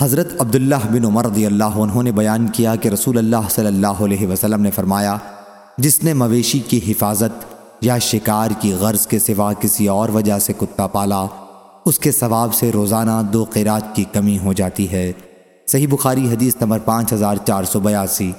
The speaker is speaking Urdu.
حضرت عبداللہ بن عمر رضی اللہ عنہ نے بیان کیا کہ رسول اللہ صلی اللہ علیہ وسلم نے فرمایا، جس نے مویشی کی حفاظت یا شکار کی غرض کے سوا کسی اور وجہ سے کتا پالا، اس کے ثواب سے روزانہ دو قیرات کی کمی ہو جاتی ہے۔ صحیح بخاری حدیث نمبر پانچ ہزار چار سو بیاسی۔